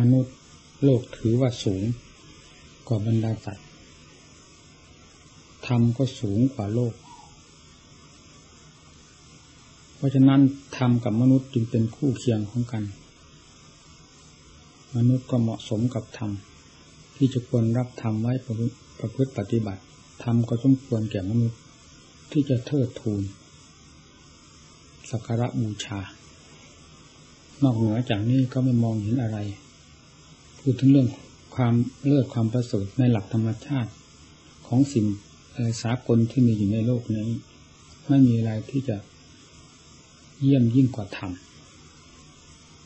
มนุษย์โลกถือว่าสูงกว่าบรรดาสัตว์ธรรมก็สูงกว่าโลก เพราะฉะนั้นธรรมกับมนุษย์จึงเป็นคู่เคียงของกัน มนุษย์ก็เหมาะสมกับธรรมที่จะควรรับธรรมไว้ประพฤติปฏิบัติธรรมก็สมควรแก่มนุษย์ที่จะเทิดทูนสักการะบูชา นอกเหนือจากนี้ก็ไม่มองเห็นอะไร พูดถึงเรื่องความเลิศความประเสริฐในหลักธรรมชาติของสิ่งสากลที่มีอยู่ในโลกนี้ ไม่มีอะไรที่จะเยี่ยมยิ่งกว่าธรรม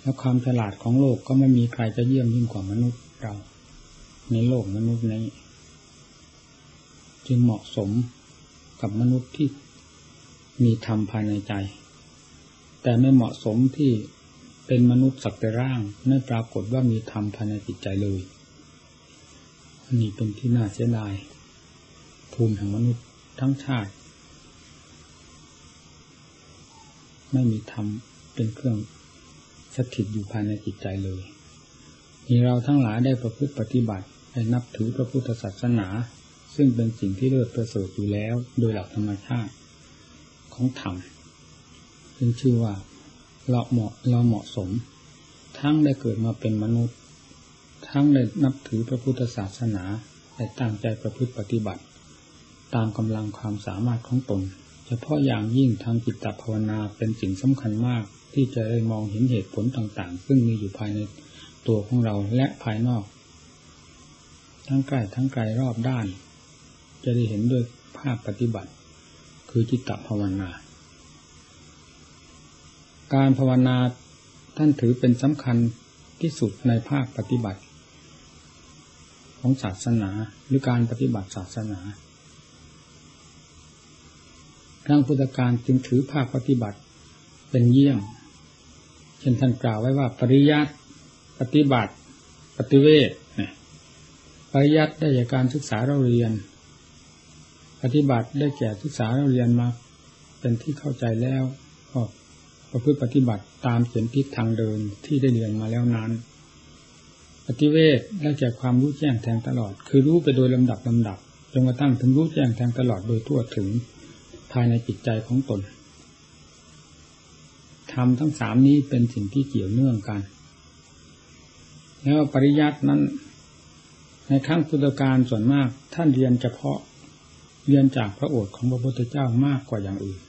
แล้วความฉลาดของโลกก็ไม่มีใครจะเยี่ยมยิ่งกว่ามนุษย์เรา ในโลกมนุษย์นี้ จึงเหมาะสมกับมนุษย์ที่มีธรรมภายในใจ แต่ไม่เหมาะสมที่ เป็นมนุษย์สักแต่ร่างไม่ปรากฏว่ามีธรรมภายในจิตใจเลยน,นี่เป็นที่น่าเสียดาย ภูมิแห่งมนุษย์ทั้งชาติ ไม่มีธรรมเป็นเครื่องสถิตอยู่ภายในจิตใจเลยมีเราทั้งหลายได้ประพฤติปฏิบัติได้นับถือพระพุทธศาสนา ซึ่งเป็นสิ่งที่เลิศประเสริฐอยู่แล้ว โดยหลักธรรมชาติของธรรมซึ่งชื่อว่า เราเหมาะเราเหมาะสม ทั้งได้เกิดมาเป็นมนุษย์ ทั้งได้นับถือพระพุทธศาสนาได้ตั้งใจประพฤติปฏิบัติ ตามกำลังความสามารถของตน เฉพาะอย่างยิ่งทางจิตตภาวนาเป็นสิ่งสำคัญมากที่จะได้มองเห็นเหตุผลต่างๆ ซึ่งมีอยู่ภายในตัวของเราและภายนอก ทั้งใกล้ทั้งไกลรอบด้าน จะได้เห็นด้วยภาพปฏิบัติ คือจิตภาวนา การภาวนาท่านถือเป็นสำคัญที่สุดในภาคปฏิบัติ ของศาสนาหรือการปฏิบัติศาสนาทางพุทธการจึงถือภาคปฏิบัติเป็นเยี่ยมเช่นท่านกล่าวไว้ว่าปริยัติปฏิบัติ ปฏิเวทปริยัติได้จากการศึกษาเราเรียน ปฏิบัติได้แก่ศึกษาเราเรียนมา เป็นที่เข้าใจแล้ว ประพฤติปฏิบัติตามเขียนทิศทางเดินที่ได้เรียนมาแล้วนั้น ปฏิเวทได้แก่ความรู้แจ้งแทงตลอด คือรู้ไปโดยลำดับลำดับจนกระทั่งถึงรู้แจ้งแทงตลอดโดยทั่วถึงภายในจิตใจของตนทำทั้งสามนี้เป็นสิ่งที่เกี่ยวเนื่องกัน แล้วปริยัตินั้น ในครั้งพุทธกาลส่วนมากท่านเรียนเฉพาะเรียนจากพระโอษฐ์ของพระพุทธเจ้ามากกว่าอย่างอื่น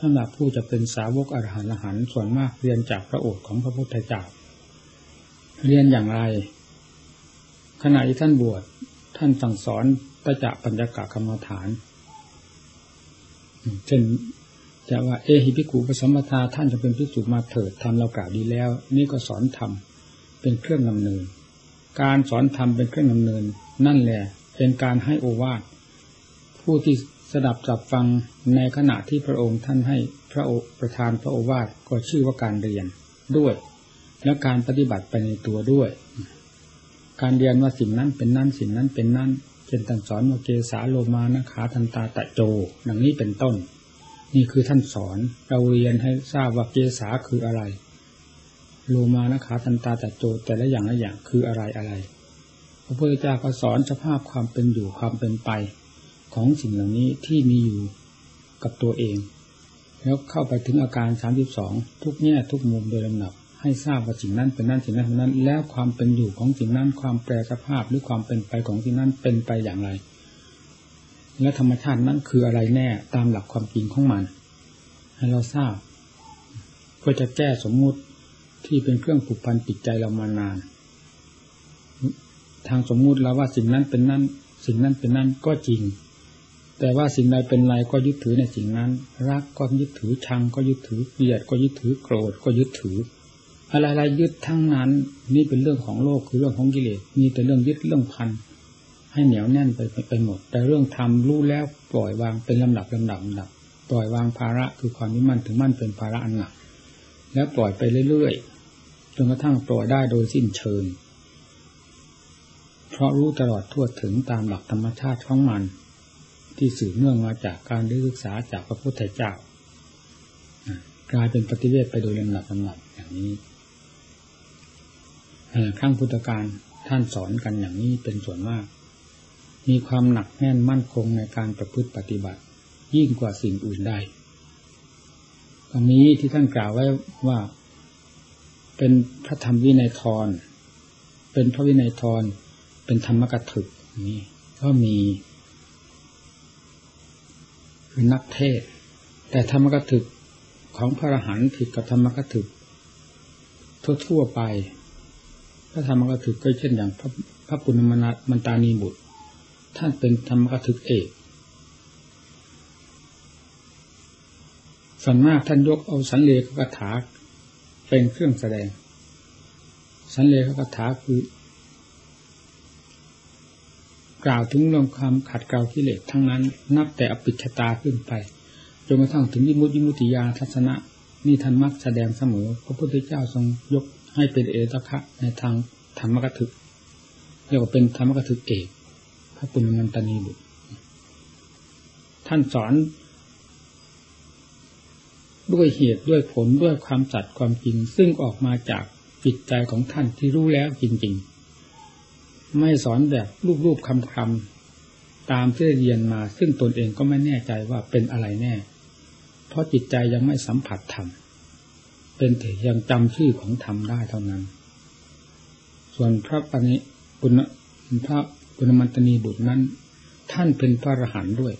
สำหรับผู้จะเป็นสาวกอรหันต์หันส่วนมากเรียนจากพระโอษฐ์ของพระพุทธเจ้า เรียนอย่างไร ขณะที่ท่านบวชท่านสั่งสอนตะจะปัญญากะกรรมฐานเช่นจะว่าเอหิพิกุปสมทาท่านจะเป็นพิสุมาเถิดทำเรากล่าวดีแล้ว นี่ก็สอนธรรมเป็นเครื่องนำเนิน การสอนธรรมเป็นเครื่องนำเนิน นั่นแหละเป็นการให้โอวาทผู้ที่ สดับจับฟังในขณะที่พระองค์ท่านให้พระประธานพระโอวาทก็ชื่อว่าการเรียนด้วย และการปฏิบัติไปในตัวด้วย การเรียนว่าสิ่งนั้นเป็นนั่นสิ่งนั้นเป็นนั่นเช่นท่านสอนว่าเกสาโลมานะขาทันตาตะโจดังนี้เป็นต้น นี่คือท่านสอนเราเรียนให้ทราบว่าเกสาคืออะไร โลมานะขาทันตาตะโจแต่ละอย่างละอย่างคืออะไรอะไรพระพุทธเจ้าก็สอนสภาพความเป็นอยู่ความเป็นไป ของสิ่งเหล่านี้ที่มีอยู่กับตัวเอง แล้วเข้าไปถึงอาการสามสิบสองทุกแง่ทุกมุมโดยลำดับ ให้ทราบว่าสิ่งนั้นเป็นนั่นสิ่งนั้นเป็นนั้น แล้วความเป็นอยู่ของสิ่งนั้นความแปรสภาพหรือความเป็นไปของสิ่งนั้นเป็นไปอย่างไร และธรรมชาตินั้นคืออะไรแน่ตามหลักความจริงของมัน ให้เราทราบเพื่อจะแก้สมมุติที่เป็นเครื่องผูกพันจิตใจเรามานาน ทางสมมุติแล้วว่าสิ่งนั้นเป็นนั่นสิ่งนั้นเป็นนั่นก็จริง แต่ว่าสิ่งใดเป็นไรก็ยึดถือในสิ่งนั้น รักก็ยึดถือชังก็ยึดถือเกลียดก็ยึดถือโกรธก็ยึดถือ อะไรๆยึดทั้งนั้น นี่เป็นเรื่องของโลกคือเรื่องของกิเลสมีแต่เรื่องยึดเรื่องพันให้เหนียวแน่นไปไปหมด แต่เรื่องทำรู้แล้วปล่อยวางเป็นลำดับลำดับลำดับปล่อยวางภาระคือความนิมั่นถึงมั่นเป็นภาระอันหนักแล้วปล่อยไปเรื่อยๆจนกระทั่งปล่อยได้โดยสิ้นเชิงเพราะรู้ตลอดทั่วถึงตามหลักธรรมชาติของมัน ที่สืบเนื่องมาจากการได้ศึกษาจากพระพุทธเจ้ากลายเป็นปฏิเวทไปโดยลำดับลำดับอย่างนี้ครั้งพุทธการท่านสอนกันอย่างนี้เป็นส่วนมาก มีความหนักแน่นมั่นคงในการประพฤติปฏิบัติ ยิ่งกว่าสิ่งอื่นใดอันนี้ที่ท่านกล่าวไว้ว่า เป็นพระธรรมวินัยทรเป็นพระวินัยทรเป็นธรรมกถึกนี่ก็มี คือนักเทศ แต่ธรรมกถึกของพระอรหันต์ผิดกับธรรมกถึกทั่วๆไป พระธรรมกถึกก็เช่นอย่างพระพระปุณณมันตานีบุตร ท่านเป็นธรรมกถึกเอกส่วนมากท่านยกเอาสันเลขกถาเป็นเครื่องแสดง สันเลขกถาคือ กล่าวถึงเรื่องความขัดเกลากิเลสทั้งนั้น นับแต่อปิชตาขึ้นไปจนกระทั่งถึงยิมุติมุติยาทัศนะนี่ท่านมักแสดงเสมอพระพุทธเจ้าทรงยกให้เป็นเอตคะในทางธรรมกถึกเรียกว่าเป็นธรรมกถึกเอกพระปุณณมันตนีบุตรท่านสอน ด้วยเหตุด้วยผลด้วยความจัดความจริง ซึ่งออกมาจากจิตใจของท่านที่รู้แล้วจริง ๆ ไม่สอนแบบรูปๆคำๆตามที่เรียนมา ซึ่งตนเองก็ไม่แน่ใจว่าเป็นอะไรแน่ เพราะจิตใจยังไม่สัมผัสธรรมเป็นแต่ยังจำชื่อของธรรมได้เท่านั้น ส่วนพระปณิปุณพระปุณมันตนีบุตรนั้น ท่านเป็นพระอรหันต์ด้วย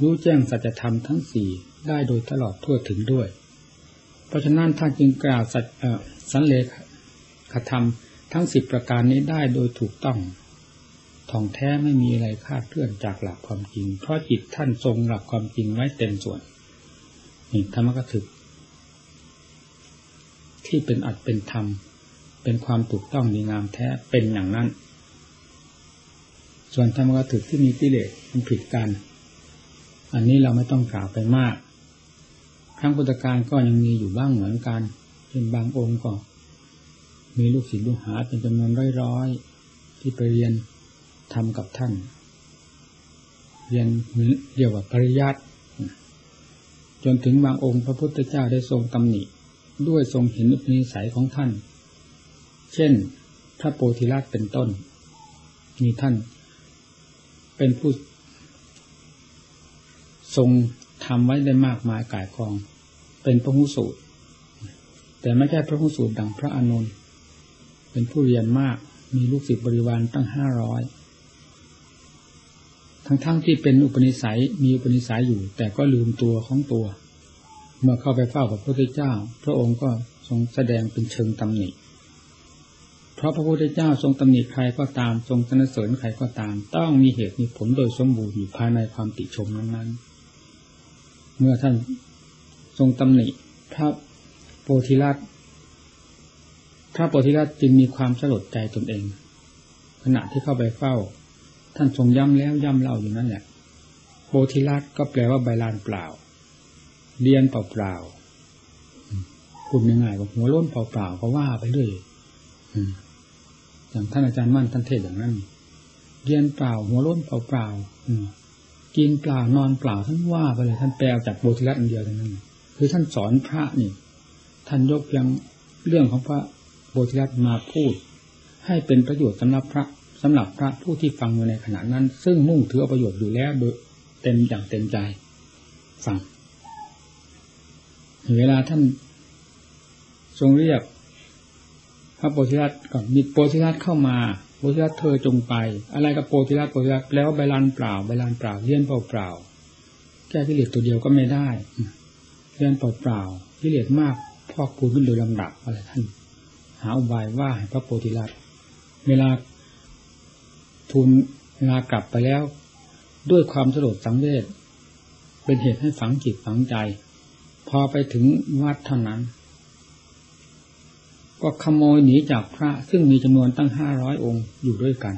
รู้แจ้งสัจธรรมทั้งสี่ได้โดยตลอดทั่วถึงด้วย เพราะฉะนั้นท่านจึงกล่าวสัจสันเลขธรรม ทั้งสิบประการนี้ได้โดยถูกต้องท่องแท้ไม่มีอะไรคาดเคลื่อนจากหลักความจริง เพราะจิตท่านทรงหลักความจริงไว้เต็มส่วนนี่ธรรมกถึก ที่เป็นอัดเป็นธรรม เป็นความถูกต้องมีงามแท้เป็นอย่างนั้น ส่วนธรรมกถึกที่มีกิเลสมันผิดกัน อันนี้เราไม่ต้องกล่าวไปมากครั้งพุทธการก็ยังมีอยู่บ้างเหมือนกันเป็นบางองค์ก็ มีลูกศิษย์ลูกหาเป็นจำนวนร้อยๆที่ไปเรียนทำกับท่าน เรียนเรียกว่าปริยัติจนถึงบางองค์พระพุทธเจ้าได้ทรงตำหนิ ด้วยทรงเห็นอุปนิสัยของท่าน เช่น พระโพธิลักษ์เป็นต้น มีท่าน เป็นผู้ ทรงทำไว้ได้มากมายกายกอง เป็นพระหุสูตร แต่ไม่ใช่พระหุสูตรดังพระอนุน เป็นผู้เรียนมาก มีลูกศิษย์บริวารตั้งห้าร้อยทั้งๆทที่เป็นอุปนิสัยมีอุปนิสัยอยู่ แต่ก็ลืมตัวของตัว เมื่อเข้าไปเฝ้าพระพุทธเจ้า พระองค์ก็ทรงแสดงเป็นเชิงตำหนิเพราะพระพุทธเจ้าทรงตำหนิใครก็ตามทรงสนเสริญใครก็ตาม ต้องมีเหตุมีผลโดยสมบูรณ์อยู่ภายในความติชมนั้นๆเมื่อท่านทรงตำหนิพระโพธิลัต พระโพธิลัตจึงมีความสลดใจตนเอง ขณะที่เข้าไปเฝ้า ท่านทรงย้ำแล้วย้ำเล่าอยู่นั่นแหละโพธิลัตก็แปลว่าใบลานเปล่าเรียนเปล่าเปล่าพูดง่ายๆว่าหัวล้นเปล่าเปล่าก็ว่าไปเรื่อยอย่างท่านอาจารย์มั่นท่านเทศอย่างนั้น เรียนเปล่า หัวล้นเปล่าเปล่ากินเปล่านอนเปล่าท่านว่าไปเลยท่านแปลจากโพธิลัตอันเดียวเท่านั้น คือท่านสอนพระนี่ ท่านยกเพียงเรื่องของพระ พธิลัตมาพูด ให้เป็นประโยชน์สำหรับพระสำหรับพระผู้ที่ฟังอยู่ในขณะนั้น ซึ่งมุ่งถือประโยชน์อยู่แล้วโดยเต็มอย่างเต็มใจฟัง เวลาท่านทรงเรียก พระโพธิลัตก่อนมีโพธิลัตเข้ามาโพธิลัตเธอจงไป อะไรกับโพธิลัตโพธิลัตแล้วใบลานเปล่าใบลานเปล่าเลี้ยนเปล่าเปล่าแก้กิเลสตัวเดียวก็ไม่ได้เรียนเปล่าๆกิเลสมากพอกพูนขึ้นโดยลำดับอะไรท่าน หาอุบายว่าให้พระโพธิลัตเวลาทูลเวลากลับไปแล้ว ด้วยความสลดสังเวชเป็นเหตุให้ฝังจิตฝังใจ พอไปถึงวัดเท่านั้น ก็ขโมยหนีจากพระซึ่งมีจำนวนตั้งห้าร้อยองค์อยู่ด้วยกัน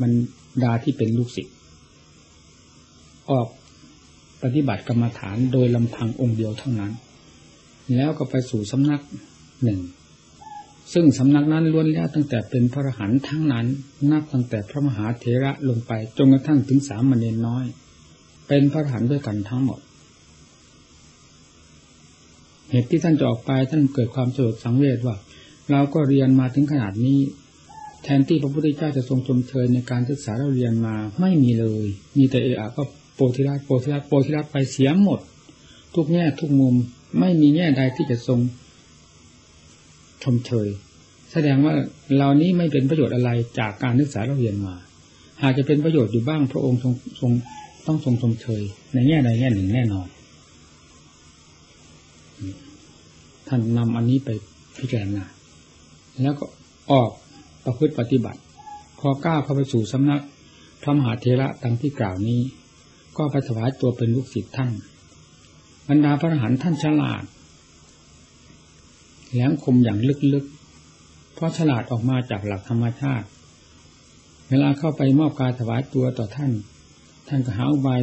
มันดาที่เป็นลูกศิษย์ออกปฏิบัติกรรมฐานโดยลำพังองค์เดียวเท่านั้น แล้วก็ไปสู่สำนักหนึ่ง ซึ่งสำนักนั้นล้วนแล้วตั้งแต่เป็นพระรหันต์ทั้งนั้น นับตั้งแต่พระมหาเถระลงไปจนกระทั่งถึงสามเณรน้อย เป็นพระรหันต์ด้วยกันทั้งหมด เหตุที่ท่านจะออกไปท่านเกิดความสลดสังเวชว่าเวเราก็เรียนมาถึงขนาดนี้ แทนที่พระพุทธเจ้าจะทรงชมเชยในการศึกษาเราเรียนมาไม่มีเลย มีแต่เอะก็โปธิราชโปธิราชโปธิราชไปเสียหมด ทุกแง่ทุกมุมไม่มีแง่ใดที่จะทรง ชมเชย แสดงว่าเหล่านี้ไม่เป็นประโยชน์อะไรจากการศึกษาเราเรียนมา หากจะเป็นประโยชน์อยู่บ้างพระองค์ทรงทรงต้องทรงชมเชย ในแง่ใดแง่หนึ่งแน่นอนท่านนำอันนี้ไปพิจารณาแล้วก็ออกประพฤติปฏิบัติ พอก้าวเข้าไปสู่สำนักพระมหาเทระดังที่กล่าวนี้ ก็ไปถวายตัวเป็นลูกศิษย์ท่าน บรรดาพระอรหันต์ท่านฉลาด แหลมคมอย่างลึกๆ เพราะฉลาดออกมาจากหลักธรรมชาติ เวลาเข้าไปมอบการถวายตัวต่อท่าน ท่านก็หาอุบาย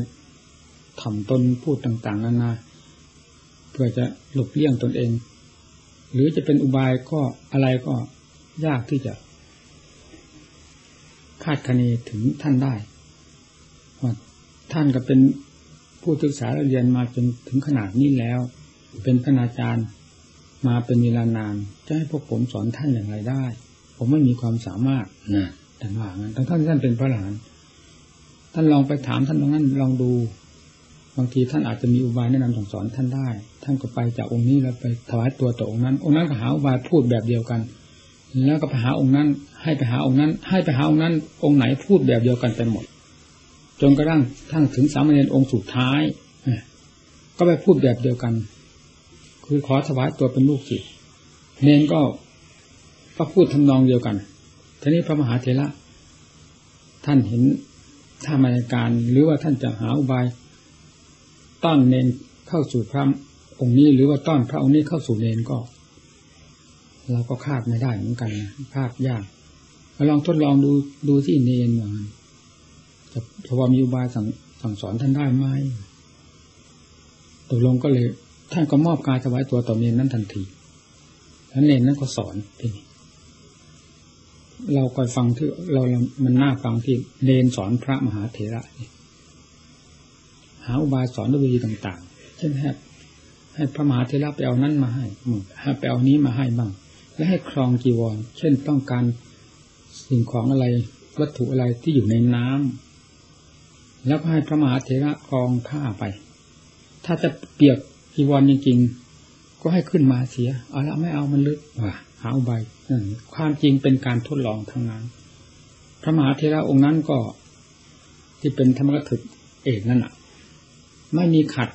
ถ่อมตนพูดต่างๆนานา เพื่อจะหลบเลี่ยงตนเอง หรือจะเป็นอุบายก็อะไรก็ยากที่จะคาดคะเนถึงท่านได้ว่าท่านก็เป็นผู้ศึกษาเรียนมาจนถึงขนาดนี้แล้ว เป็นคณาจารย์ มาเป็นเวลานาน จะให้พวกผมสอนท่านอย่างไรได้ ผมไม่มีความสามารถนะแต่ว่างั้นทั้งท่านท่านเป็นพระหลานท่านลองไปถามท่านตรงนั้นลองดูบางทีท่านอาจจะมีอุบายแนะนำสั่งสอนท่านได้ ท่านก็ไปจากองค์นี้แล้วไปถวายตัวต่อองค์นั้น องค์นั้นก็หาอุบายพูดแบบเดียวกัน แล้วก็ไปหาองค์นั้น ให้ไปหาองค์นั้น ให้ไปหาองค์นั้น องค์ไหนพูดแบบเดียวกันไปหมด จนกระทั่งทั้งถึงสามเณรองค์สุดท้ายก็ไปพูดแบบเดียวกัน คือขอถวายตัวเป็นลูกศิษย์เนนก็ก็พูดทำนองเดียวกันทีนี้พระมหาเถระท่านเห็นท่ามาในการหรือว่าท่านจะหาอุบายต้อนเนนเข้าสู่พระองค์นี้ หรือว่าต้อนพระองค์นี้เข้าสู่เนนก็ เราก็คาดไม่ได้เหมือนกันคาดยากลองทดลองดูดูที่เนนมือนจะพอมีอุบายสั่งสั่งสอนท่านได้ไหมตกลงก็เลย ท่านก็มอบกายถวายตัวต่อเนนนั้นทันทีแล้วเนนนั้นก็สอนทีนี้เราคอยฟังที่เรามันน่าฟังที่เนนสอนพระมหาเถระหาอุบายสอนด้วยวิธีต่างๆ เช่นให้ให้พระมหาเถระไปเอานั้นมาให้ให้ไปเอานี้มาให้บ้าง และให้ครองจีวร เช่นต้องการสิ่งของอะไรวัตถุอะไรที่อยู่ในน้ำแล้วก็ให้พระมหาเถระครองผ้าไป ถ้าจะเปียก จีวรจริงๆ ก็ให้ขึ้นมาเสีย เอาละไม่เอามันลึกว่าหาอุบายความจริงเป็นการทดลองทั้งนั้น พระมหาเทระองค์นั้นก็ ที่เป็นธรรมกถึกเอกนั่นอะ ไม่มีขัด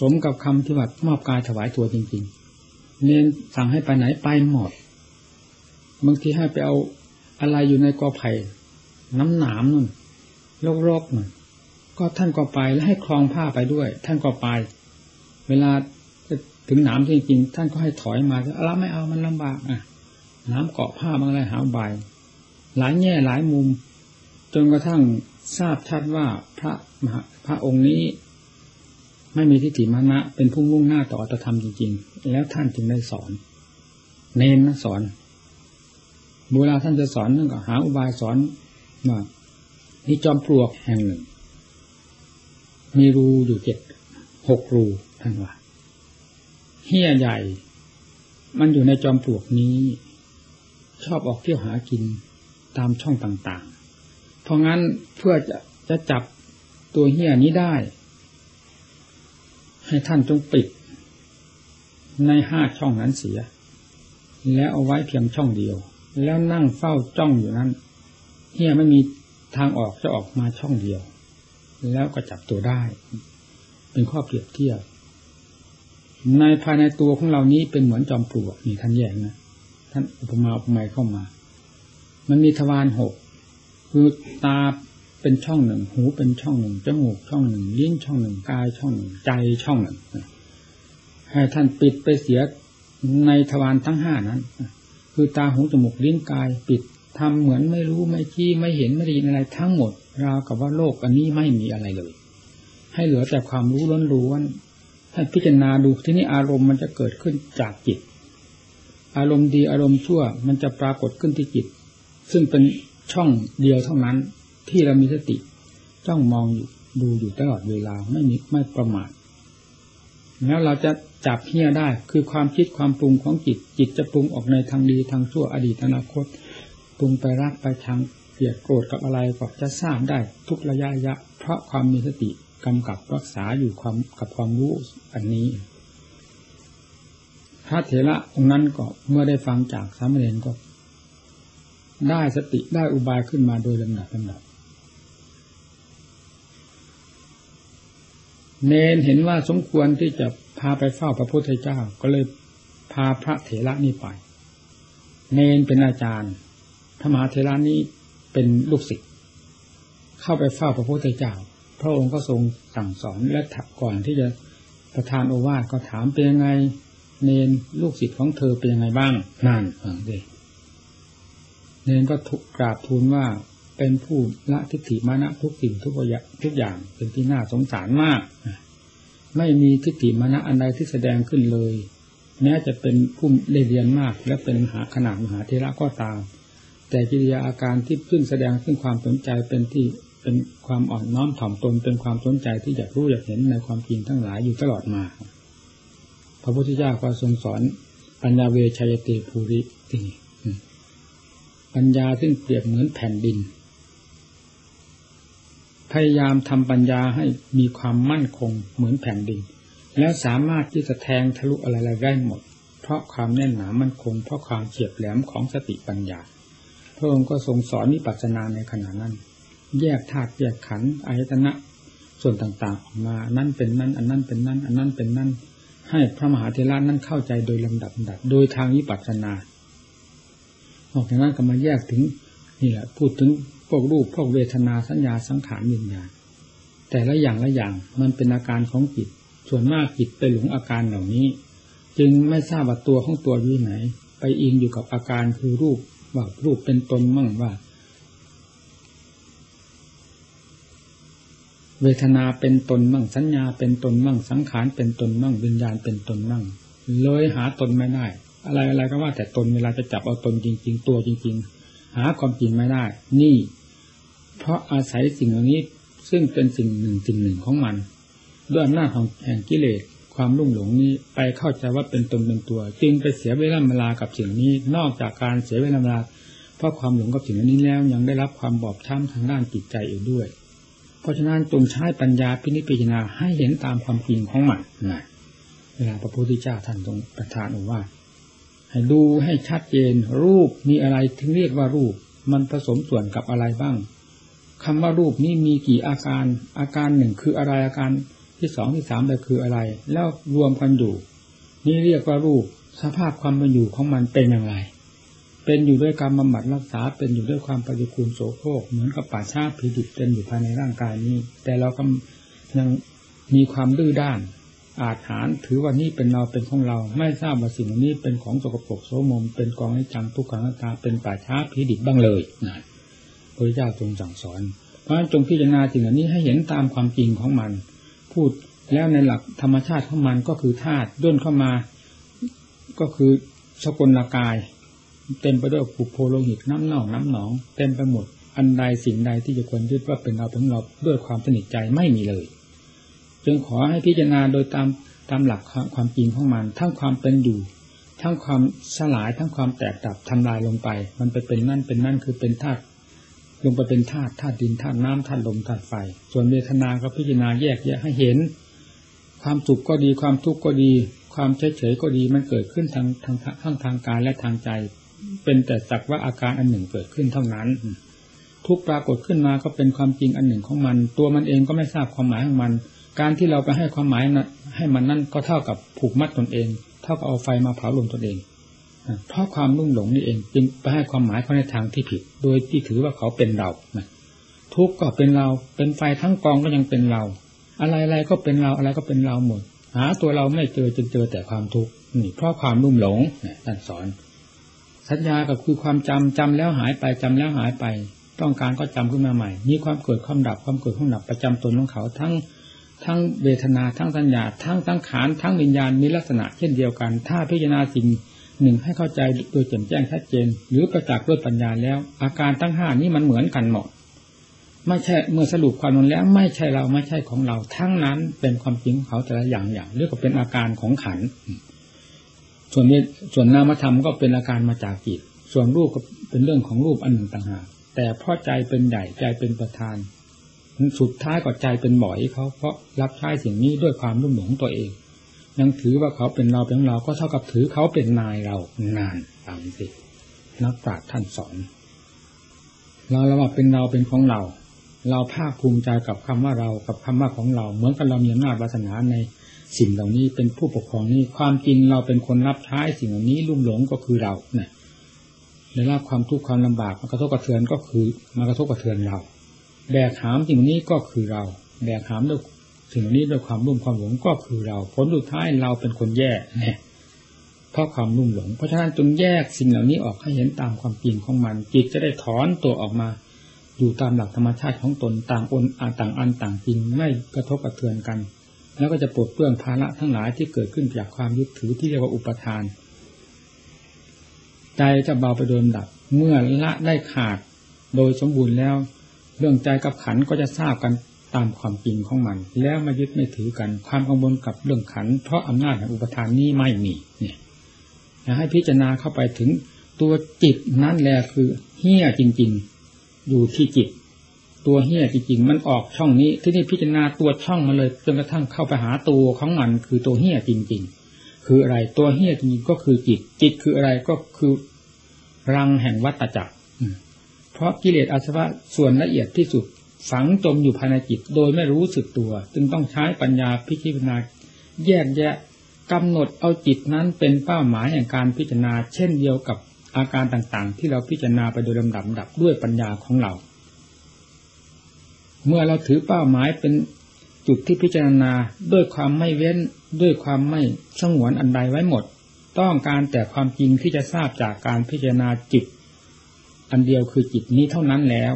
สมกับคำที่ว่ามอบกายถวายตัวจริง ๆ เน้นสั่งให้ไปไหนไปหมดบางทีให้ไปเอาอะไรอยู่ในกอไผ่น้ำหนามนู่นโรคๆนู่นก็ท่านก็ไปแล้วให้คลองผ้าไปด้วย ท่านก็ไป เวลาถึงหนามจริงๆท่านก็ให้ถอยมาเอาละไม่เอามันลำบากอะน้ำเกาะผ้าบางอะไรหาใบหลายแง่หลายมุม จนกระทั่งทราบชัดว่าพระมหาพระองค์นี้ ไม่มีทิฏฐิมานะ เป็นผู้มุ่งหน้าต่ออัตธรรมจริง ๆ แล้วท่านจึงได้สอน เน้นนะสอนเวลาท่านจะสอนท่านก็หาอุบายสอนว่านี่จอมปลวกแห่งหนึ่ง มีรูอยู่เจ็ดหกรู ท่านว่าเฮี้ยใหญ่ มันอยู่ในจอมปลวกนี้ ชอบออกเที่ยวหากินตามช่องต่างๆ เพราะงั้นเพื่อจะจะจับตัวเฮี้ยนี้ได้ ให้ท่านจงปิด ในห้าช่องนั้นเสีย แล้วเอาไว้เพียงช่องเดียว แล้วนั่งเฝ้าจ้องอยู่นั้นเฮี้ยไม่มีทางออกจะออกมาช่องเดียว แล้วก็จับตัวได้ เป็นข้อเปรียบเทียบ ในภายในตัวของเรานี้เป็นเหมือนจอมปลวกนี่ท่านแยกนะท่านอุปมาอุปไมยเข้ามา มันมีทวารหกคือตาเป็นช่องหนึ่ง หูเป็นช่องหนึ่งจมูกช่องหนึ่งลิ้นช่องหนึ่งกายช่องหนึ่งใจช่องหนึ่งให้ท่านปิดไปเสียในทวารทั้งห้านั้น คือตาหูจมูกลิ้นกายปิดทำเหมือนไม่รู้ไม่ชี้ไม่เห็นไม่ได้ยินอะไรทั้งหมดราวกับว่าโลกอันนี้ไม่มีอะไรเลย ให้เหลือแต่ความรู้ล้นรู้วน ให้พิจารณาดูที่นี้อารมณ์มันจะเกิดขึ้นจากจิต อารมณ์ดีอารมณ์ชั่ว มันจะปรากฏขึ้นที่จิต ซึ่งเป็นช่องเดียวเท่านั้น ที่เรามีสติจ้องมองอยู่ดูอยู่ตลอดเวลาไม่มีไม่ประมาทแล้วเราจะจับเฮี้ยได้คือความคิดความปรุงของจิต จิตจะปรุงออกในทางดีทางชั่วอดีตอนาคตปรุงไปรักไปทางเกลียดโกรธกับอะไรก็จะทราบได้ทุกระยะยะ เพราะความมีสติ กำกับรักษาอยู่ความกับความรู้อันนี้ พระเถระองค์นั้นก็เมื่อได้ฟังจากสามเณรก็ ได้สติได้อุบายขึ้นมาโดยลำดับลำดับเนนเห็นว่าสมควรที่จะพาไปเฝ้าพระพุทธเจ้า ก็เลยพาพระเถระนี่ไป เนนเป็นอาจารย์พระมหาเถระนี้เป็นลูกศิษย์เข้าไปเฝ้าพระพุทธเจ้า พระองค์ก็ทรงสั่งสอนและถักก่อนที่จะประทานโอวาทก็ถามเป็นยังไง เนนลูกศิษย์ของเธอเป็นยังไงบ้างนั่นฟังดิเนนก็ถูกกราบทูลว่าเป็นผู้ละทิฏฐิมานะทุกสิ่งทุกอย่างทุกอย่างเป็นที่น่าสงสารมาก ไม่มีทิฏฐิมานะอันใดที่แสดงขึ้นเลยแม้จะเป็นผู้ได้เรียนมาก และเป็นมหาขนาดมหาเทระก็ตาม แต่กิริยาอาการที่ขึ้นแสดงขึ้นความสนใจเป็นที่ เป็นความอ่อนน้อมถ่อมตนเป็นความสนใจที่อยากรู้อยากเห็นในความจริงทั้งหลายอยู่ตลอดมา พระพุทธเจ้าก็ทรงสอนปัญญาเวชัยเตภูริทีปัญญาซึ่งเปรียบเหมือนแผ่นดิน พยายามทำปัญญาให้มีความมั่นคงเหมือนแผ่นดิน แล้วสามารถที่จะแทงทะลุอะไรๆได้หมด เพราะความแน่นหนามั่นคงเพราะความเฉียบแหลมของสติปัญญา พระองค์ก็ทรงสอนนิปัสนาในขณะนั้น แยกธาตุแยกขันธ์อายตนะ ส่วนต่างๆออกมานั่นเป็นนั่น อันนั้นเป็นนั่น อันนั้นเป็นนั่น ให้พระมหาเทระนั้นเข้าใจโดยลำดับดับโดยทางวิปัสสนาออกจากนั้นก็มาแยกถึงนี่แหละพูดถึงพวกรูปพวกเวทนาสัญญาสังขารวิญญาณแต่ละอย่างละอย่างมันเป็นอาการของจิต ส่วนมากจิตไปหลงอาการเหล่านี้ จึงไม่ทราบว่าตัวของตัวอยู่ไหน ไปอิงอยู่กับอาการคือรูปว่ารูปเป็นตนมั่งว่า เวทนาเป็นตนมั่งสัญญาเป็นตนมั่งสังขารเป็นตนมั่งวิญญาณเป็นตนมั่งเลยหาตนไม่ได้ อะไรอะไรก็ว่าแต่ตนเวลาจะจับเอาตนจริง ๆ ตัวจริง ๆ หาความจริงไม่ได้ นี่ เพราะอาศัยสิ่งเหล่านี้ซึ่งเป็นสิ่งหนึ่งสิ่งหนึ่งของมัน ด้วยอำนาจของแห่งกิเลสความรุ่งหลงนี้ไปเข้าใจว่าเป็นตนเป็นตัว จึงไปเสียเวลาเวลากับสิ่งนี้ นอกจากการเสียเวลาเวลาเพราะความหลงกับสิ่งนี้แล้วยังได้รับความบอบช้ำทางด้านจิตใจอีกด้วย เพราะฉะนั้นจงใช้ปัญญาพินิจพิจารณาให้เห็นตามความจริงของมันนะเวลาพระพุทธเจ้าท่านทรงประทานว่า ให้ดูให้ชัดเจน รูปมีอะไรถึงเรียกว่ารูป มันผสมส่วนกับอะไรบ้างคำว่ารูปนี้มีกี่อาการ อาการหนึ่งคืออะไรอาการที่สองที่สามไปคืออะไร แล้วรวมกันอยู่ นี่เรียกว่ารูปสภาพความเป็นอยู่ของมันเป็นอย่างไร เป็นอยู่ด้วยการบำบัดรักษา เป็นอยู่ด้วยความปฏิคูลโสโครกเหมือนกับป่าชาผิดิบเป็นอยู่ภายในร่างกายนี้ แต่เราก็ยังมีความดื้อด้าน อาจหารถือว่านี่เป็นเราเป็นของเรา ไม่ทราบว่าสิ่งนี้เป็นของสกปรกโสมม เป็นกองให้จังทุกขังตาเป็นป่าช้าผิดิบบ้างเลยนะพระเจ้าทรงสั่งสอน เพราะฉะนั้นจงพิจารณาสิ่งเหล่านี้ให้เห็นตามความจริงของมัน พูดแล้วในหลักธรรมชาติของมันก็คือธาตุด้นเข้ามา ก็คือสกุลกาย เต็มไปด้วยผูกโพโลหิตน้ำเน่าน้ำหนอง เต็มไปหมด อันใดสิ่งใดที่จะควรยึดว่าเป็นเราเป็นเราด้วยความสนิทใจไม่มีเลย จึงขอให้พิจารณาโดยตามตามหลักความจริงของมัน ทั้งความเป็นอยู่ ทั้งความสลายทั้งความแตกดับทำลายลงไป มันไปเป็นนั่นเป็นนั่นคือเป็นธาตุลงไปเป็นธาตุธาตุดินธาตุน้ำธาตุลมธาตุไฟ ส่วนเวทนาก็พิจารณาแยกแยะให้เห็น ความสุขก็ดีความทุกข์ก็ดี ความเฉยเฉยก็ดีมันเกิดขึ้นทางทางทั้งทางกายและทางใจ เป็นแต่สักว่าอาการอันหนึ่งเกิดขึ้นเท่านั้น ทุกปรากฏขึ้นมาก็เป็นความจริงอันหนึ่งของมัน ตัวมันเองก็ไม่ทราบความหมายของมัน การที่เราไปให้ความหมายนะให้มันนั่นก็เท่ากับผูกมัดตนเอง เท่ากับเอาไฟมาเผาลมตนเองเพราะความรุ่งหลงนี่เอง จึงไปให้ความหมายเขาในทางที่ผิด โดยที่ถือว่าเขาเป็นเราทุกข์ก็เป็นเรา เป็นไฟทั้งกองก็ยังเป็นเรา อะไรๆก็เป็นเรา อะไรก็เป็นเราหมด หาตัวเราไม่เจอจนเจอแต่ความทุกข์นี่เพราะความรุ่มหลงท่านสอน สัญญากับคือความจำจำแล้วหายไปจำแล้วหายไป ต้องการก็จำขึ้นมาใหม่ มีความเกิดความดับความเกิดความดับประจำตนของเขาทั้งทั้งเวทนาทั้งสัญญา ทั้งทั้งขานทั้งวิญญาณมีลักษณะเช่นเดียวกัน ถ้าพิจารณาสิ่งหนึ่งให้เข้าใจโดยแจ่มแจ้งชัดเจน หรือประจักษ์ด้วยปัญญาแล้ว อาการทั้งห้านี้มันเหมือนกันหมดไม่ใช่เมื่อสรุปความลงแล้วไม่ใช่เราไม่ใช่ของเรา ทั้งนั้นเป็นความจริงของเขาแต่ละอย่างอย่างเรียกว่าเป็นอาการของขัน ส่วนนี้ส่วนนามธรรมก็เป็นอาการมาจากจิต ส่วนรูปก็เป็นเรื่องของรูปอันหนึ่งต่างหากแต่เพราะใจเป็นใหญ่ใจเป็นประธาน สุดท้ายก็ใจเป็นบ่อยเขาเพราะรับใช้สิ่งนี้ด้วยความรุ่มหลงตัวเอง ยังถือว่าเขาเป็นเราเป็นเราก็เท่ากับถือเขาเป็นนายเรานานตามสินักปราชญ์ท่านสอนเราเราว่าเป็นเราเป็นของเรา เราภาคภูมิใจกับคำว่าเรากับคำว่าของเรา เหมือนกับเรามีอำนาจวาสนาใน สิ่งเหล่านี้เป็นผู้ปกครองนี้ความจริงเราเป็นคนรับใช้สิ่งเหล่านี้ลุ่มหลงก็คือเราเนี่ยได้รับความทุกข์ความลำบากมากระทบกระเทือนก็คือมากระทบกระเทือนเราแบกหามสิ่งนี้ก็คือเราแบกหามด้วยสิ่งนี้ด้วยความรุ่มความหลงก็คือเรา ผลสุดท้ายเราเป็นคนแย่เนี่ยเพราะความรุ่มหลง เพราะฉะนั้นจงแยกสิ่งเหล่านี้ออกให้เห็นตามความจริงของมัน จิตจะได้ถอนตัวออกมา อยู่ตามหลักธรรมชาติของตนต่างอนต่างอันต่างจริงไม่กระทบกระเทือนกัน แล้วก็จะปลดเปลื้องภาระทั้งหลายที่เกิดขึ้นจากความยึดถือที่เรียกว่าอุปทาน ใจจะเบาไปโดนดับ เมื่อละได้ขาดโดยสมบูรณ์แล้ว เรื่องใจกับขันก็จะทราบกันตามความจริงของมัน แล้วมายึดไม่ถือกันความกังวลกับเรื่องขัน เพราะอำนาจแห่งอุปทานนี้ไม่มีเนี่ยให้พิจารณาเข้าไปถึงตัวจิตนั่นแหละคือเฮี้ยจริง ๆ อยู่ที่จิต ตัวเฮี้ยจริงๆมันออกช่องนี้ ที่นี่พิจารณาตัวช่องมาเลยจนกระทั่งเข้าไปหาตัวของมันคือตัวเฮี้ยจริง ๆ คืออะไรตัวเฮี้ยจริงๆก็คือจิต จิตคืออะไรก็คือรังแห่งวัตจักรเพราะกิเลสอาสวะส่วนละเอียดที่สุดฝังจมอยู่ภายในจิตโดยไม่รู้สึกตัว จึงต้องใช้ปัญญาพิจารณาแยกแยะกำหนดเอาจิตนั้นเป็นเป้าหมายแห่งการพิจารณา เช่นเดียวกับอาการต่างๆ ที่เราพิจารณาไปโดยลำดับดับด้วยปัญญาของเรา เมื่อเราถือเป้าหมายเป็นจุดที่พิจารณาด้วยความไม่เว้นด้วยความไม่สงวนอันใดไว้หมด ต้องการแต่ความจริงที่จะทราบจากการพิจารณาจิต อันเดียวคือจิตนี้เท่านั้นแล้ว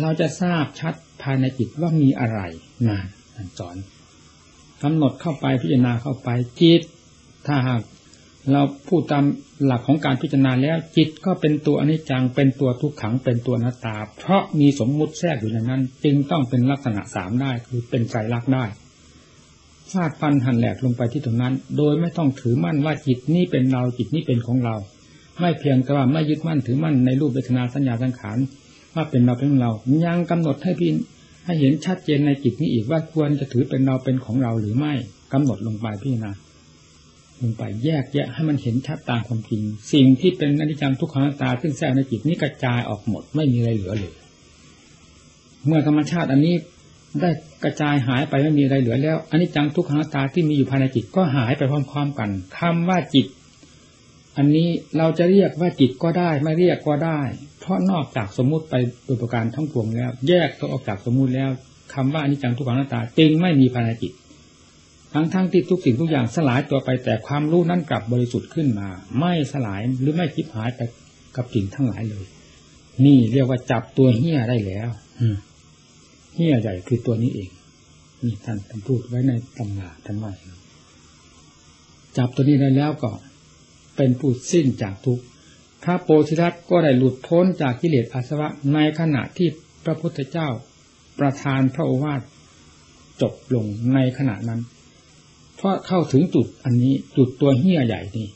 เราจะทราบชัดภายในจิตว่ามีอะไรนานท่านสอนกำหนดเข้าไปพิจารณาเข้าไปจิต ถ้าหาก เราพูดตามหลักของการพิจารณาแล้วจิตก็เป็นตัวอนิจจังเป็นตัวทุกขังเป็นตัวนัตตา เพราะมีสมมุติแทรกอยู่ในนั้น จึงต้องเป็นลักษณะสามได้คือเป็นใจรักได้ฟาดฟันหันแหลกลงไปที่ตรงนั้น โดยไม่ต้องถือมั่นว่าจิตนี้เป็นเราจิตนี้เป็นของเรา ไม่เพียงแต่ว่าไม่ยึดมั่นถือมั่นในรูปเวทนาสัญญาสังขารว่าเป็นเราเป็นเรายังกำหนดให้พี่ให้เห็นชัดเจนในจิตนี้อีกว่าควรจะถือเป็นเราเป็นของเราหรือไม่กำหนดลงไปพี่นา ลงไปแยกแยะให้มันเห็นชัดตามความจริง สิ่งที่เป็นอนิจจังทุกขังตาซึ่งแทรกในจิตนี้กระจายออกหมดไม่มีอะไรเหลือเลย เมื่อธรรมชาติอันนี้ได้กระจายหายไปไม่มีอะไรเหลือแล้วอนิจจังทุกขังตาที่มีอยู่ภายในจิตก็หายไปพร้อมๆกันคำว่าจิต อันนี้เราจะเรียกว่าจิตก็ได้ไม่เรียกก็ได้ เพราะนอกจากสมมุติไปโดยประการทั้งปวงแล้ว แยกตัวออกจากสมมุติแล้วคำว่าอนิจจังทุกขังตาจึงไม่มีภายในจิต ทั้งทั้งที่ทุกสิ่งทุกอย่างสลายตัวไปแต่ความรู้นั้นกลับบริสุทธิ์ขึ้นมา ไม่สลายหรือไม่คิดหายไปกับสิ่งทั้งหลายเลย นี่เรียกว่าจับตัวเหี้ยได้แล้วเหี้ยใหญ่คือตัวนี้เองนี่ท่านท่านพูดไว้ในตำราท่านว่าจับตัวนี้ได้แล้วก็เป็นผู้สิ้นจากทุกพระโพธิสัตว์ก็ได้หลุดพ้นจากกิเลสอาสวะในขณะที่พระพุทธเจ้าประทานพระโอวาทจบลงในขณะนั้น เพราะเข้าถึงจุดอันนี้จุดตัวเหี้ยใหญ่นี้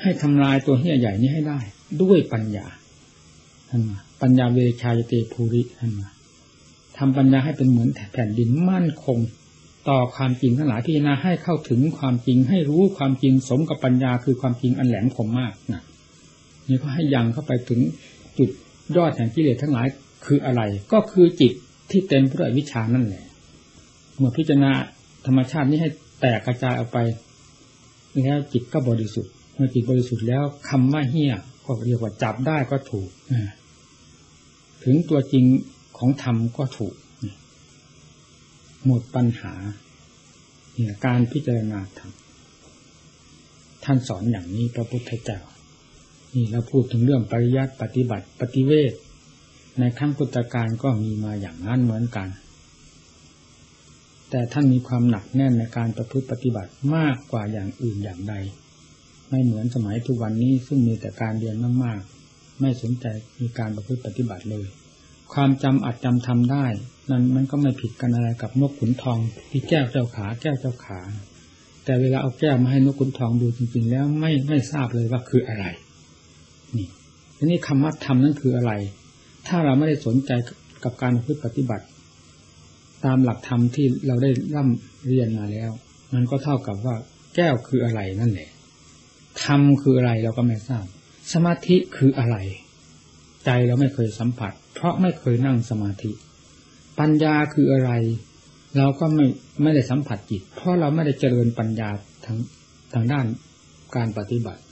ให้ทำลายตัวเหี้ยใหญ่นี้ให้ได้ ด้วยปัญญาท่านมาปัญญาเวชายเตภูริท่านมาทำปัญญาให้เป็นเหมือนแผ่นดินมั่นคง ต่อความจริงทั้งหลายพิจารณาให้เข้าถึงความจริงให้รู้ความจริงสมกับปัญญาคือความจริงอันแหลมคมมากนะนี่ก็ให้ยังเข้าไปถึงจุดยอดแห่งกิเลสทั้งหลายคืออะไร ก็คือจิตที่เต็มไปด้วยวิชานั่นแหละเมื่อพิจารณาธรรมชาตินี้ให้ แตกกระจายออกไปแล้วจิตก็บริสุทธิ์เมื่อจิตบริสุทธิ์แล้วคำว่าเฮี้ยก็เรียกว่าจับได้ก็ถูกถึงตัวจริงของธรรมก็ถูกหมดปัญหาเนี่ยการพิจารณาธรรมท่านสอนอย่างนี้พระพุทธเจ้านี่เราพูดถึงเรื่องปริยัติปฏิบัติปฏิเวทในขั้งพุทธการก็มีมาอย่างนั้นเหมือนกัน แต่ท่านมีความหนักแน่นในการประพฤติปฏิบัติมากกว่าอย่างอื่นอย่างใด ไม่เหมือนสมัยทุกวันนี้ซึ่งมีแต่การเรียนมากๆ ไม่สนใจมีการประพฤติปฏิบัติเลย ความจำอาจจำทำได้ นั้นมันก็ไม่ผิดกันอะไรกับนกขุนทองที่แก้วเจ้าขาแก้วเจ้าขา แต่เวลาเอาแก้วมาให้นกขุนทองดูจริง ๆ แล้วไม่ไม่ทราบเลยว่าคืออะไรนี่ทีนี้คำว่าทำนั้นคืออะไร ถ้าเราไม่ได้สนใจกับการพฤติปฏิบัติ ตามหลักธรรมที่เราได้ร่ำเรียนมาแล้ว มันก็เท่ากับว่า แก้วคืออะไรนั่นแหละธรรมคืออะไรเราก็ไม่ทราบ สมาธิคืออะไร ใจเราไม่เคยสัมผัส เพราะไม่เคยนั่งสมาธิ ปัญญาคืออะไร เราก็ไม่ไม่ได้สัมผัสจิต เพราะเราไม่ได้เจริญปัญญาทางทางด้านการปฏิบัติ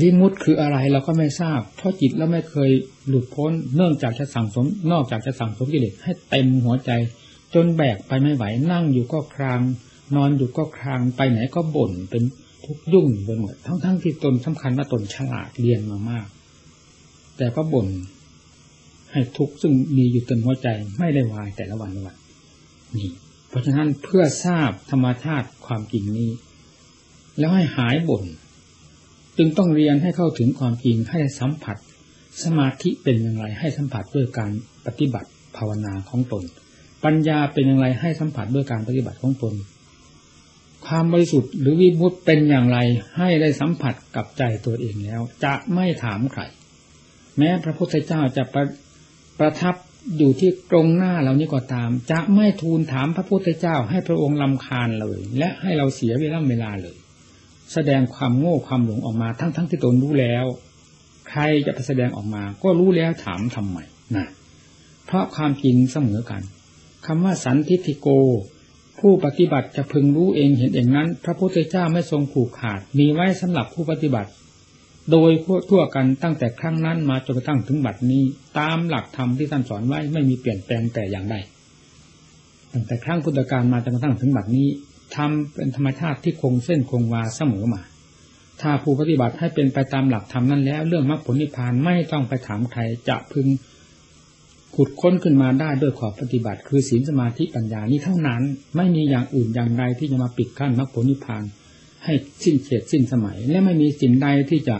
วิมุตคืออะไรเราก็ไม่ทราบ เพราะจิตเราไม่เคยหลุดพ้นเนื่องจากจะสั่งสม นอกจากจะสั่งสมกิเลสให้เต็มหัวใจ จนแบกไปไม่ไหวนั่งอยู่ก็คราง นอนอยู่ก็ครางไปไหนก็บ่นเป็นทุกข์ยุ่งไปหมดทั้งๆทที่ตนสำคัญว่าตนฉลาดเรียนมามาก แต่ก็บ่นให้ทุกข์ซึ่งมีอยู่เต็มหัวใจไม่ได้วายแต่ละวันละวันนี่ เพราะฉะนั้นเพื่อทราบธรรมชาติความจริงนี้ แล้วให้หายบ่น จึงต้องเรียนให้เข้าถึงความจริงให้สัมผัส สมาธิเป็นอย่างไรให้สัมผัสด้วยการปฏิบัติภาวนาของตน ปัญญาเป็นอย่างไรให้สัมผัสด้วยการปฏิบัติของตน ความบริสุทธิ์หรือวิมุตเป็นอย่างไรให้ได้สัมผัสกับใจตัวเองแล้ว จะไม่ถามใครแม้พระพุทธเจ้าจะประประทับอยู่ที่ตรงหน้าเรานี้ก็ตาม จะไม่ทูลถามพระพุทธเจ้าให้พระองค์ลำคาญเลย และให้เราเสียเวลาเวลาเลย แสดงความโง่ความหลงออกมา ทั้งๆทที่ตนรู้แล้ว ใครจะไปแสดงออกมา ก็รู้แล้วถามทำไมนะเพราะความจริงเสมอกันคำว่าสันทิติโก ผู้ปฏิบัติจะพึงรู้เองเห็นเองนั้น พระพุทธเจ้าไม่ทรงผูกขาด มีไว้สำหรับผู้ปฏิบัติ โดยทั่วกันตั้งแต่ครั้งนั้นมาจนกระทั่งถึงบัดนี้ ตามหลักธรรมที่ท่านสอนไว้ไม่มีเปลี่ยนแปลงแต่อย่างใดตั้งแต่ครั้งพุทธกาลมาจนกระทั่งถึงบัดนี้ ธรรมเป็นธรรมชาติที่คงเส้นคงวาเสมอมา ถ้าผู้ปฏิบัติให้เป็นไปตามหลักธรรมนั้นแล้ว เรื่องมรรคผลนิพพานไม่ต้องไปถามใครจะพึงขุดค้นขึ้นมาได้ด้วยขอบปฏิบัติ คือศีลสมาธิปัญญานี้เท่านั้น ไม่มีอย่างอื่นอย่างใดที่จะมาปิดกั้นมรรคผลนิพพาน ให้สิ้นเฉดสิ้นสมัย และไม่มีสิ่งใดที่จะ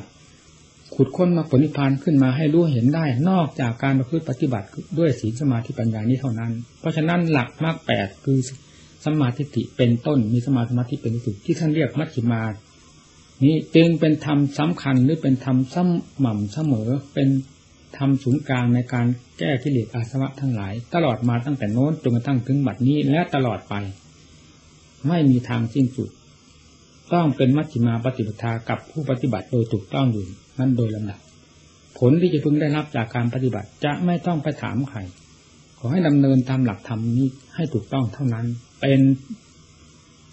ขุดค้นมรรคผลนิพพานขึ้นมาให้รู้เห็นได้ นอกจากการประพฤติปฏิบัติด้วยศีลสมาธิปัญญานี้เท่านั้น เพราะฉะนั้นหลักมรรคแปดคือ สมาธิิเป็นต้น มีสมาสมาธิเป็นสุดที่ท่านเรียกมัชฌิมานี้จึงเป็นธรรมสาคัญหรือเป็นธรรมสม่ำเสมอเป็นธรรมศูนย์กลางในการแก้กิเลสอาสวะทั้งหลาย ตลอดมาตั้งแต่โน้นจนกระทั่งถึงบัดนี้และตลอดไป ไม่มีทางสิ้นสุด ต้องเป็นมัชฌิมาปฏิปทากับผู้ปฏิบัติโดยถูกต้องอยู่นั้นโดยลำดับผลที่จะพึงได้รับจากการปฏิบัติจะไม่ต้องไปถามใคร อให้ดำเนินตามหลักธรรมนี้ให้ถูกต้องเท่านั้น เป็น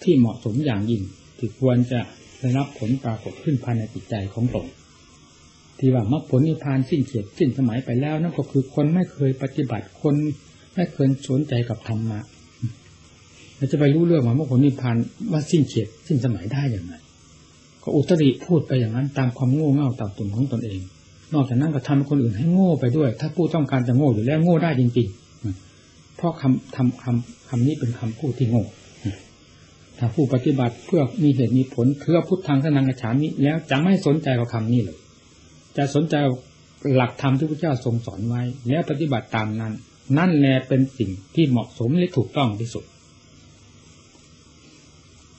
ที่เหมาะสมอย่างยิ่งที่ควรจะได้รับผลปรากฏขึ้นภายในจิตใจของตนที่ว่ามรรคผลนิพพานสิ้นเขียดสิ้นสมัยไปแล้วนั่นก็คือคนไม่เคยปฏิบัติคนไม่เคยสนใจกับธรรมะเราจะไปรู้เรื่องว่ามรรคผลนิพพานว่าสิ้นเขียดสิ้นสมัยได้อย่างไรก็อุตริพูดไปอย่างนั้นตามความโง่เง่าต่าตุ่มของตนเอง นอกจากนั้นก็ทำคนอื่นให้โง่ไปด้วย ถ้าผู้ต้องการจะโง่อยู่แล้วโง่ได้จริงๆ เพราะคำทำคำคำนี้เป็นคำพูดที่โง่ถ้าผู้ปฏิบัติเพื่อมีเหตุมีผลเพื่อพุทธังสนังกระฉามนี้แล้วจะไม่สนใจกับคำนี้เลยจะสนใจหลักธรรมที่พระเจ้าทรงสอนไว้ แล้วปฏิบัติตามนั้น นั่นแหละเป็นสิ่งที่เหมาะสมและถูกต้องที่สุด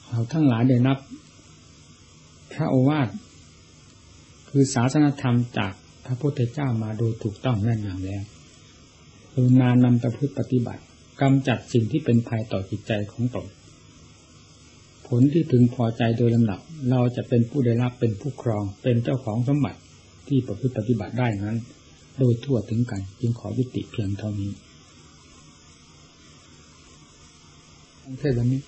เราทั้งหลายได้นับ พระโอวาทคือศาสนธรรมจากพระพุทธเจ้ามาโดยถูกต้องแน่นอนแล้ว คือนานำประพฤติปฏิบัติกำจัดสิ่งที่เป็นภัยต่อจิตใจของตน ผลที่ถึงพอใจโดยลำดับ เราจะเป็นผู้ได้รับเป็นผู้ครองเป็นเจ้าของสมบัติที่ประพฤติปฏิบัติได้นั้น โดยทั่วถึงกัน จึงขอยุติเพียงเท่านี้เทศวันนี้